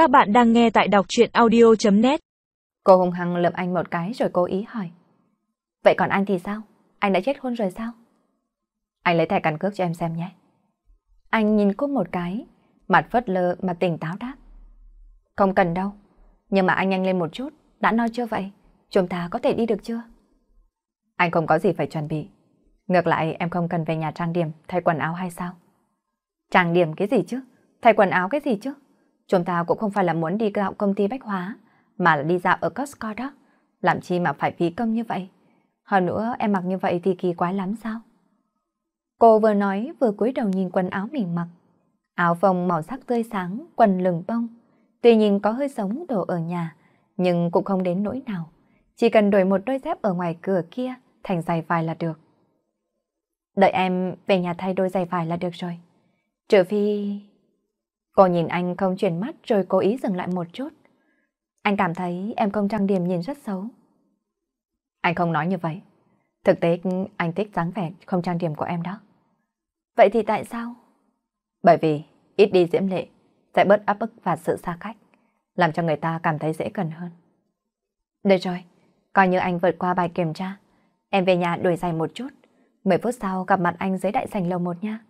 Các bạn đang nghe tại đọc chuyện audio.net Cô hùng hăng lượm anh một cái rồi cố ý hỏi. Vậy còn anh thì sao? Anh đã chết hôn rồi sao? Anh lấy thẻ căn cước cho em xem nhé. Anh nhìn cô một cái, mặt phớt lờ mà tỉnh táo đáp. Không cần đâu, nhưng mà anh nhanh lên một chút, đã nói chưa vậy? Chúng ta có thể đi được chưa? Anh không có gì phải chuẩn bị. Ngược lại em không cần về nhà trang điểm, thay quần áo hay sao? Trang điểm cái gì chứ? Thay quần áo cái gì chứ? Chúng ta cũng không phải là muốn đi dạo công ty bách hóa, mà là đi dạo ở Costco đó. Làm chi mà phải phí công như vậy? Hơn nữa em mặc như vậy thì kỳ quái lắm sao? Cô vừa nói vừa cúi đầu nhìn quần áo mình mặc. Áo phông màu sắc tươi sáng, quần lừng bông. Tuy nhìn có hơi giống đồ ở nhà, nhưng cũng không đến nỗi nào. Chỉ cần đổi một đôi dép ở ngoài cửa kia thành giày vải là được. Đợi em về nhà thay đôi giày vải là được rồi. Trừ phi... Cô nhìn anh không chuyển mắt rồi cố ý dừng lại một chút. Anh cảm thấy em không trang điểm nhìn rất xấu. Anh không nói như vậy. Thực tế anh thích dáng vẻ không trang điểm của em đó. Vậy thì tại sao? Bởi vì ít đi diễm lệ sẽ bớt áp bức và sự xa cách, làm cho người ta cảm thấy dễ gần hơn. Được rồi, coi như anh vượt qua bài kiểm tra. Em về nhà đổi giày một chút. 10 phút sau gặp mặt anh dưới đại sảnh lầu một nha.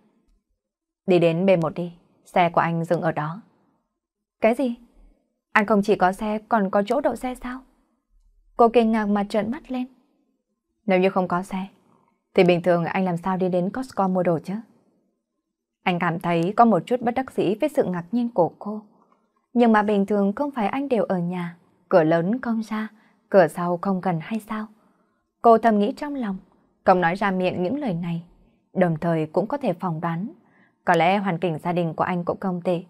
Đi đến B1 đi, xe của anh dừng ở đó. Cái gì? Anh không chỉ có xe còn có chỗ đậu xe sao? Cô kinh ngạc mà trợn mắt lên. Nếu như không có xe, thì bình thường anh làm sao đi đến Costco mua đồ chứ? Anh cảm thấy có một chút bất đắc dĩ với sự ngạc nhiên của cô. Nhưng mà bình thường không phải anh đều ở nhà, cửa lớn không ra, cửa sau không gần hay sao? Cô thầm nghĩ trong lòng, không nói ra miệng những lời này, đồng thời cũng có thể phỏng đoán. Có lẽ hoàn cảnh gia đình của anh cũng không tệ.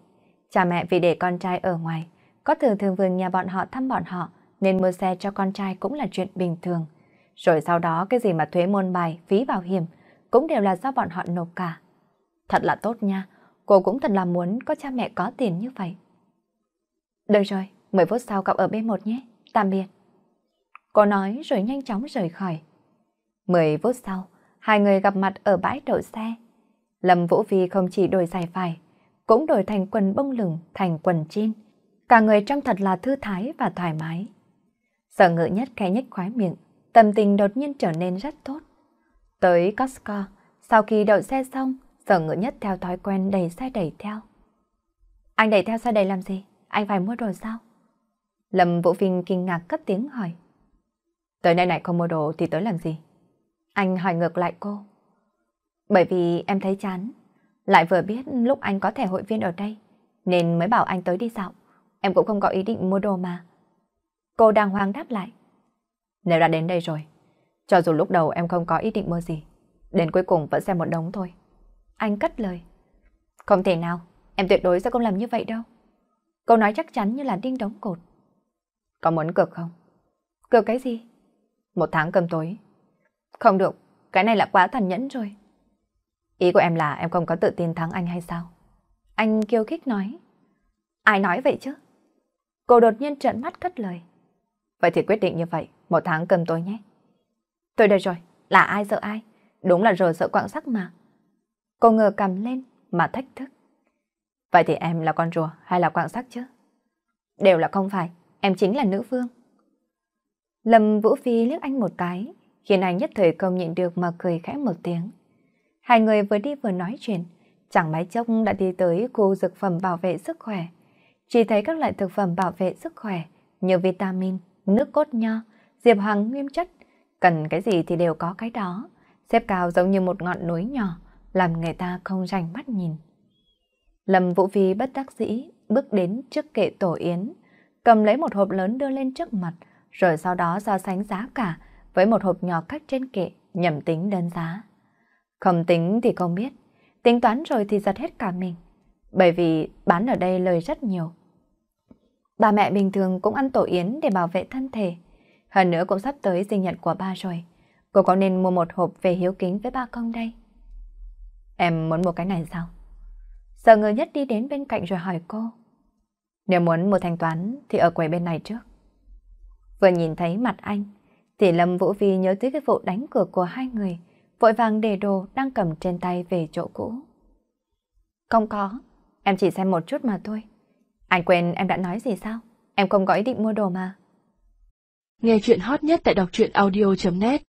Cha mẹ vì để con trai ở ngoài, có thường thường vườn nhà bọn họ thăm bọn họ, nên mua xe cho con trai cũng là chuyện bình thường. Rồi sau đó cái gì mà thuế môn bài, phí bảo hiểm, cũng đều là do bọn họ nộp cả. Thật là tốt nha, cô cũng thật là muốn có cha mẹ có tiền như vậy. Được rồi, 10 phút sau cậu ở B1 nhé, tạm biệt. Cô nói rồi nhanh chóng rời khỏi. 10 phút sau, hai người gặp mặt ở bãi đậu xe. Lâm Vũ Phi không chỉ đổi dài vải, cũng đổi thành quần bông lửng thành quần jean. Cả người trông thật là thư thái và thoải mái. Sở ngự nhất khẽ nhếch khóe miệng, tâm tình đột nhiên trở nên rất tốt. Tới Costco, sau khi đậu xe xong, sở ngự nhất theo thói quen đẩy xe đẩy theo. Anh đẩy theo xe đẩy làm gì? Anh phải mua đồ sao? Lâm Vũ Vinh kinh ngạc cất tiếng hỏi. Tới nơi này không mua đồ thì tới làm gì? Anh hỏi ngược lại cô. Bởi vì em thấy chán, lại vừa biết lúc anh có thẻ hội viên ở đây, nên mới bảo anh tới đi dạo. Em cũng không có ý định mua đồ mà. Cô đang hoang đáp lại. Nếu đã đến đây rồi, cho dù lúc đầu em không có ý định mua gì, đến cuối cùng vẫn xem một đống thôi. Anh cất lời. Không thể nào, em tuyệt đối sẽ không làm như vậy đâu. Câu nói chắc chắn như là đinh đóng cột. Có muốn cược không? Cược cái gì? Một tháng cơm tối. Không được, cái này là quá tàn nhẫn rồi. Ý của em là em không có tự tin thắng anh hay sao? Anh kiêu khích nói. Ai nói vậy chứ? Cô đột nhiên trợn mắt cất lời. Vậy thì quyết định như vậy, một tháng cơm tối nhé. Tôi đây rồi, là ai sợ ai? Đúng là rồi sợ quạng sắc mà. Cô ngờ cầm lên mà thách thức. Vậy thì em là con rùa hay là quạng sắc chứ? Đều là không phải, em chính là nữ vương. Lâm Vũ Phi liếc anh một cái, khiến anh nhất thời không nhịn được mà cười khẽ một tiếng. Hai người vừa đi vừa nói chuyện, chẳng mấy chốc đã đi tới khu dược phẩm bảo vệ sức khỏe. Chỉ thấy các loại thực phẩm bảo vệ sức khỏe như vitamin, nước cốt nho, diệp hoàng nguyên chất, cần cái gì thì đều có cái đó, xếp cao giống như một ngọn núi nhỏ, làm người ta không rành mắt nhìn. Lâm Vũ Phi bất đắc dĩ bước đến trước kệ tổ yến, cầm lấy một hộp lớn đưa lên trước mặt, rồi sau đó so sánh giá cả với một hộp nhỏ cắt trên kệ, nhẩm tính đơn giá. Không tính thì không biết, tính toán rồi thì giật hết cả mình, bởi vì bán ở đây lời rất nhiều. Bà mẹ bình thường cũng ăn tổ yến để bảo vệ thân thể, hơn nữa cũng sắp tới sinh nhật của ba rồi. Cô có nên mua một hộp về hiếu kính với ba con đây? Em muốn mua cái này sao? Sợ người nhất đi đến bên cạnh rồi hỏi cô. Nếu muốn mua thanh toán thì ở quầy bên này trước. Vừa nhìn thấy mặt anh, thì Lâm Vũ Vi nhớ tới cái vụ đánh cửa của hai người, vội vàng để đồ đang cầm trên tay về chỗ cũ. Không có, em chỉ xem một chút mà thôi. Anh quên em đã nói gì sao? Em không có ý định mua đồ mà. Nghe chuyện hot nhất tại đọc truyện audio.net